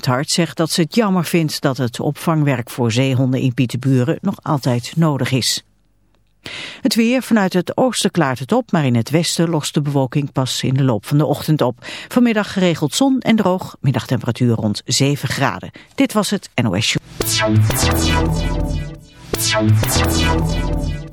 Het Hart zegt dat ze het jammer vindt dat het opvangwerk voor zeehonden in Pieterburen nog altijd nodig is. Het weer, vanuit het oosten klaart het op, maar in het westen lost de bewolking pas in de loop van de ochtend op. Vanmiddag geregeld zon en droog, middagtemperatuur rond 7 graden. Dit was het NOS Show.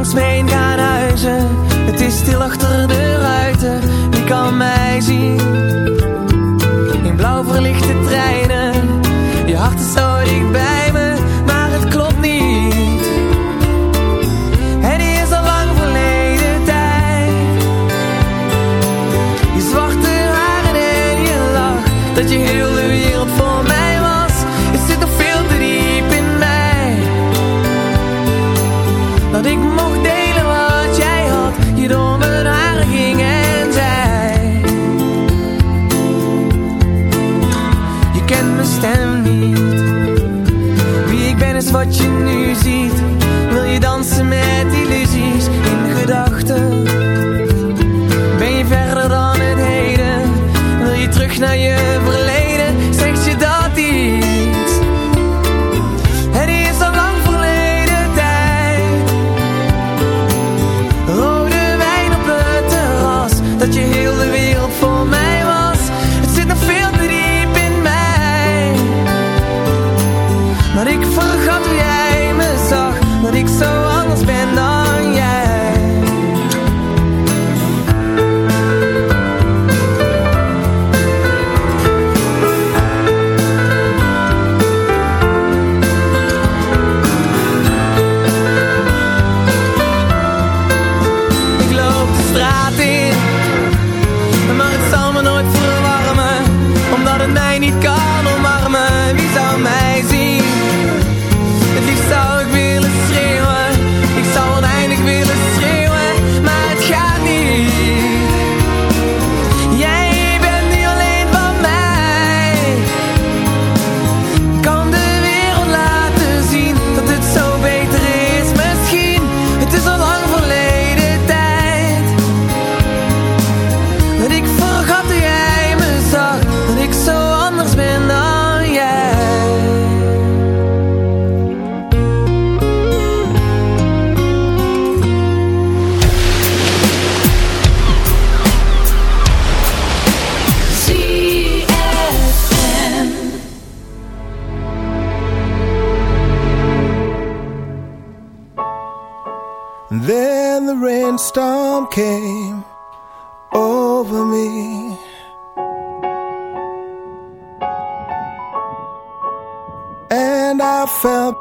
langs gaan huizen. Het is stil achter de ruiten, wie kan mij zien? In blauw verlichte trein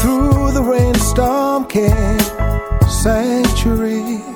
Through the rain, storm came sanctuary.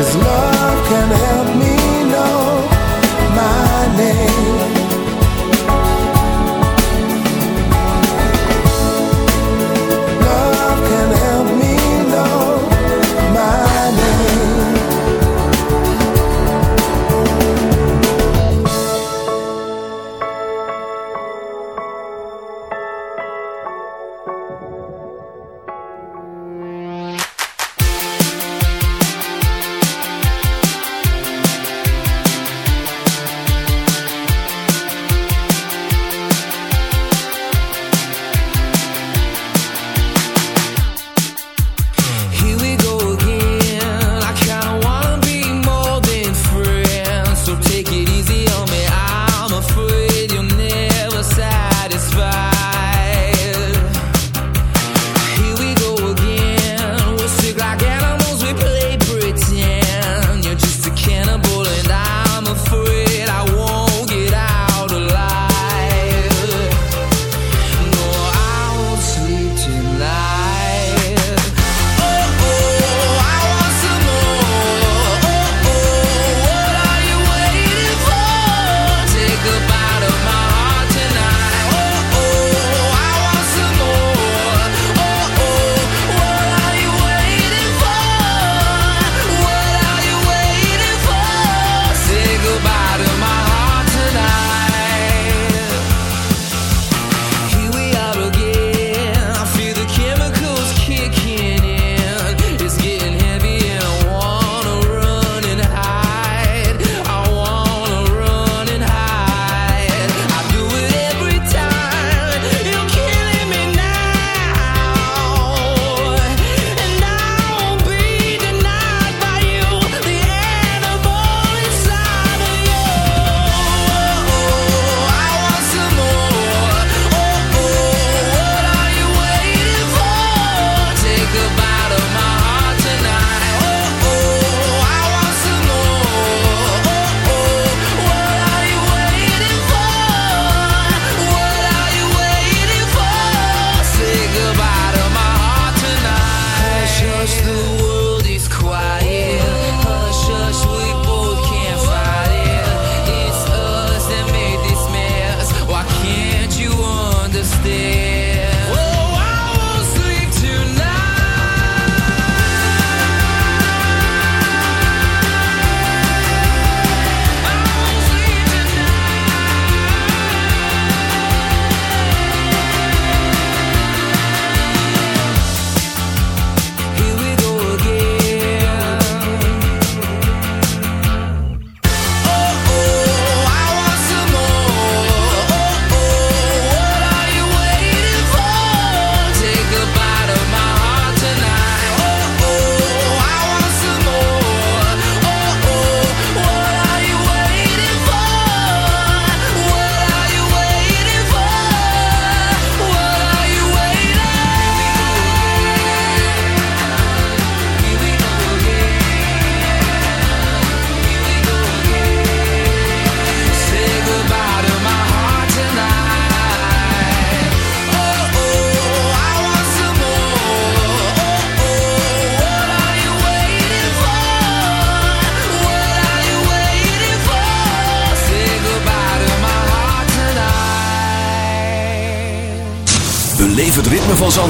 Cause love can help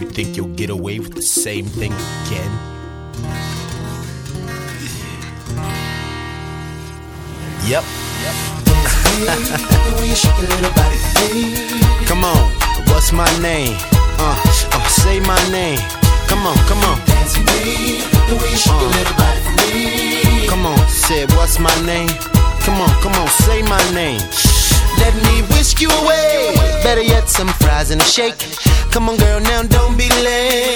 You think you'll get away with the same thing again? Yep. come on, what's my name? Uh, uh, say my name. Come on, come on. Uh, come on, say what's my name? Come on, come on, say my name. Let me whisk you away. Better yet, some fries and a shake. Come on, girl, now don't be late.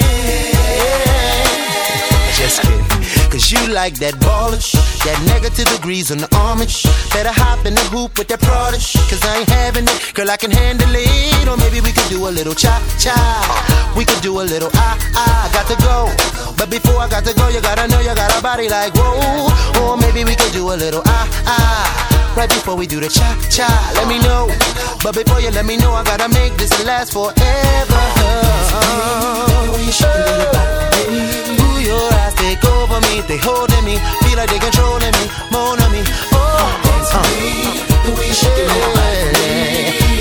Just kidding. Cause you like that ballish, that negative degrees on the armish. Better hop in the hoop with that prodish. Cause I ain't having it, girl, I can handle it. Or maybe we could do a little cha cha. We could do a little ah ah. Got to go. But before I got to go, you gotta know you got a body like whoa. Or maybe we could do a little ah ah. Right before we do the cha cha, let me know. But before you let me know, I gotta make this last forever. Ooh, your eyes take over me, they holding me, feel like they controlling me, moan on me. Oh, uh.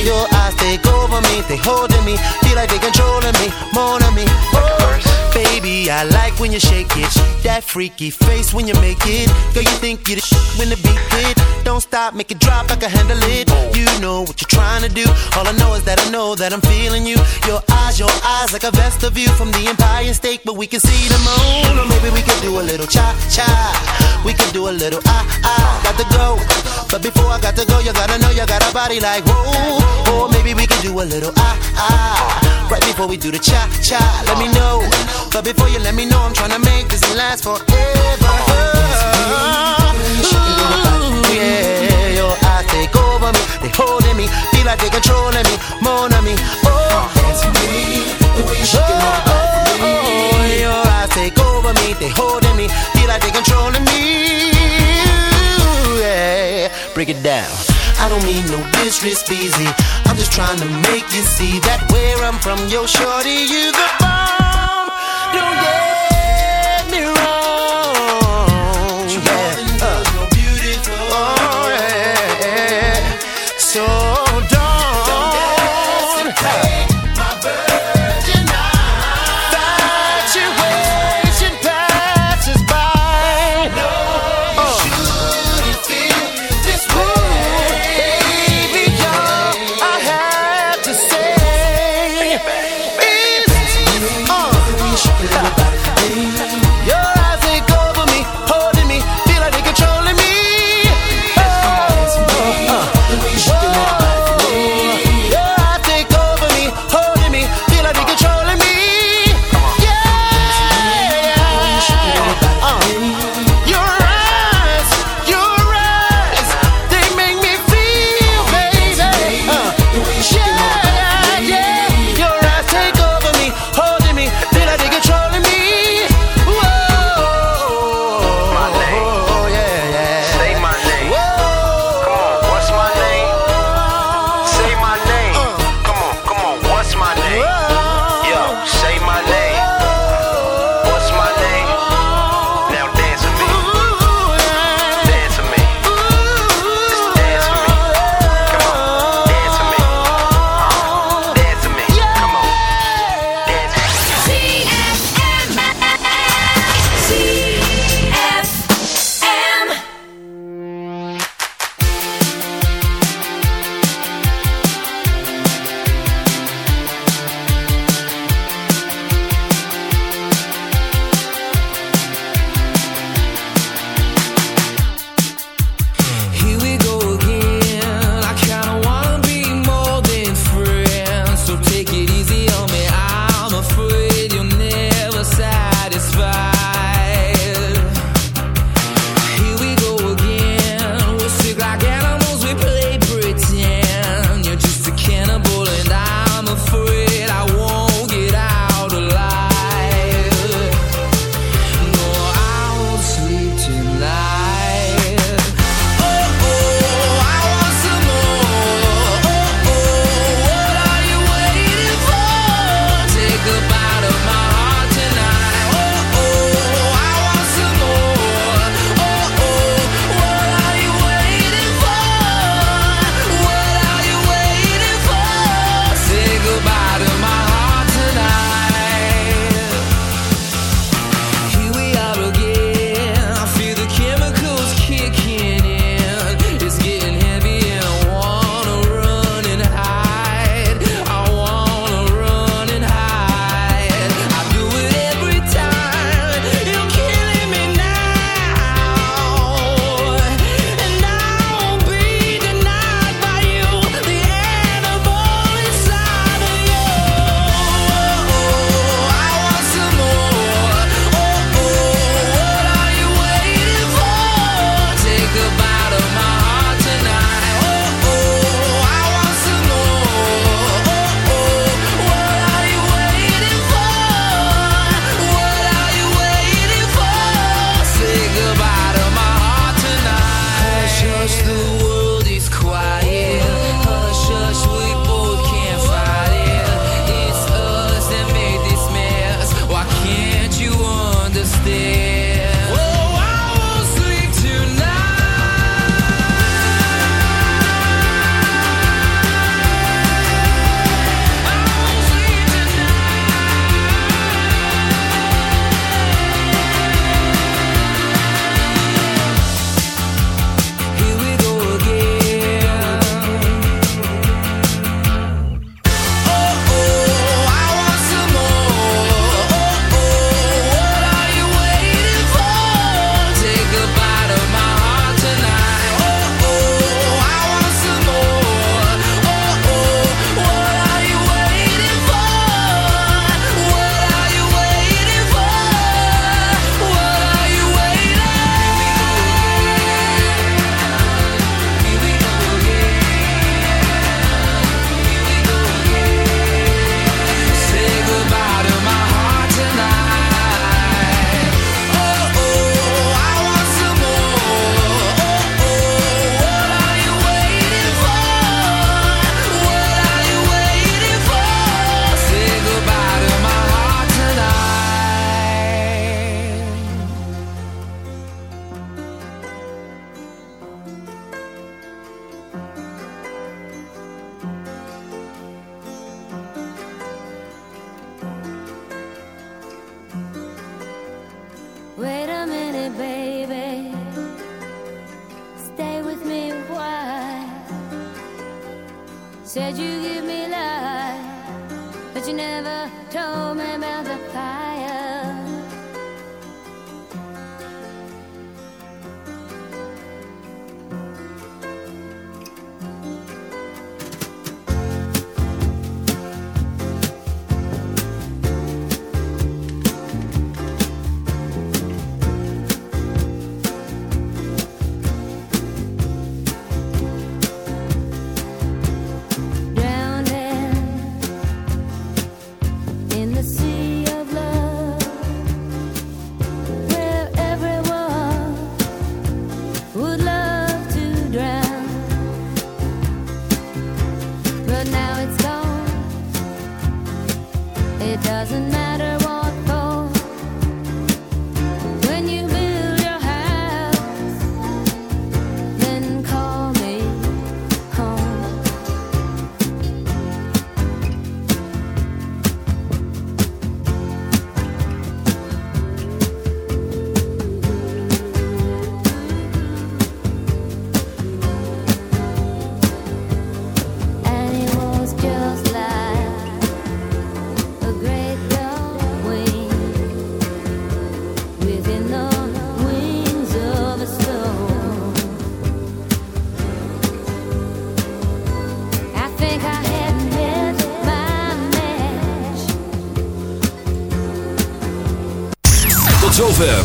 Your eyes take over me, they holding me, feel like they controlling me, moan on me. Oh, baby, I like when you shake it, that freaky face when you make it. Girl, you think you the sh- when the beat hit. Don't stop, make it drop, I can handle it. You know what you're trying to do. All I know is that I know that I'm feeling you. Your eyes, your eyes, like a vest of view from the Empire State, but we can see the moon. Or maybe we could do a little cha cha. We could do a little ah ah. Got to go, but before I got to go, you gotta know you got a body like whoa. Or maybe we could do a little ah ah. Right before we do the cha cha, let me know. But before you let me know, I'm trying to make this last forever. Me, feel like they controlling me, moan on me. Oh oh, oh, oh, oh, your eyes take over me, they holding me, feel like they controlling me. Yeah, break it down. I don't mean no disrespect, I'm just trying to make you see that where I'm from, yo, shorty, you the bomb. Don't get Said you give me life, but you never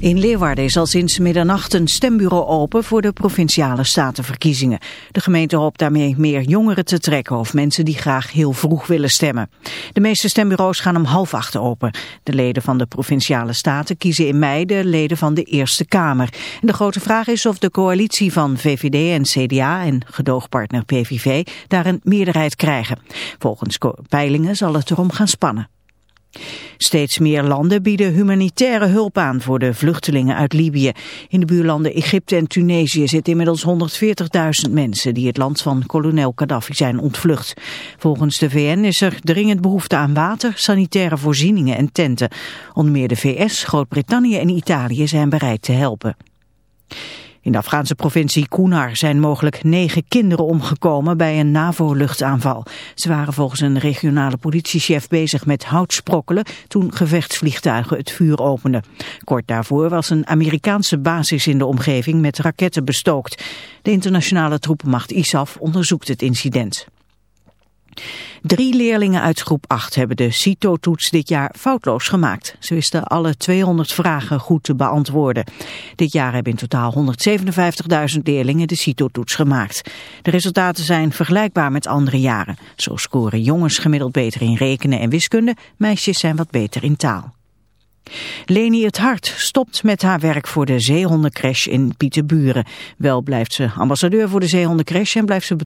In Leeuwarden is al sinds middernacht een stembureau open voor de provinciale statenverkiezingen. De gemeente hoopt daarmee meer jongeren te trekken of mensen die graag heel vroeg willen stemmen. De meeste stembureaus gaan om half acht open. De leden van de provinciale staten kiezen in mei de leden van de Eerste Kamer. En de grote vraag is of de coalitie van VVD en CDA en gedoogpartner PVV daar een meerderheid krijgen. Volgens peilingen zal het erom gaan spannen. Steeds meer landen bieden humanitaire hulp aan voor de vluchtelingen uit Libië. In de buurlanden Egypte en Tunesië zitten inmiddels 140.000 mensen die het land van kolonel Gaddafi zijn ontvlucht. Volgens de VN is er dringend behoefte aan water, sanitaire voorzieningen en tenten. Onder meer de VS, Groot-Brittannië en Italië zijn bereid te helpen. In de Afghaanse provincie Kunar zijn mogelijk negen kinderen omgekomen bij een NAVO-luchtaanval. Ze waren volgens een regionale politiechef bezig met houtsprokkelen toen gevechtsvliegtuigen het vuur openden. Kort daarvoor was een Amerikaanse basis in de omgeving met raketten bestookt. De internationale troepenmacht ISAF onderzoekt het incident. Drie leerlingen uit groep 8 hebben de CITO-toets dit jaar foutloos gemaakt. Ze wisten alle 200 vragen goed te beantwoorden. Dit jaar hebben in totaal 157.000 leerlingen de CITO-toets gemaakt. De resultaten zijn vergelijkbaar met andere jaren. Zo scoren jongens gemiddeld beter in rekenen en wiskunde, meisjes zijn wat beter in taal. Leni het Hart stopt met haar werk voor de zeehondencrash in Pieterburen. Wel blijft ze ambassadeur voor de zeehondencrash en blijft ze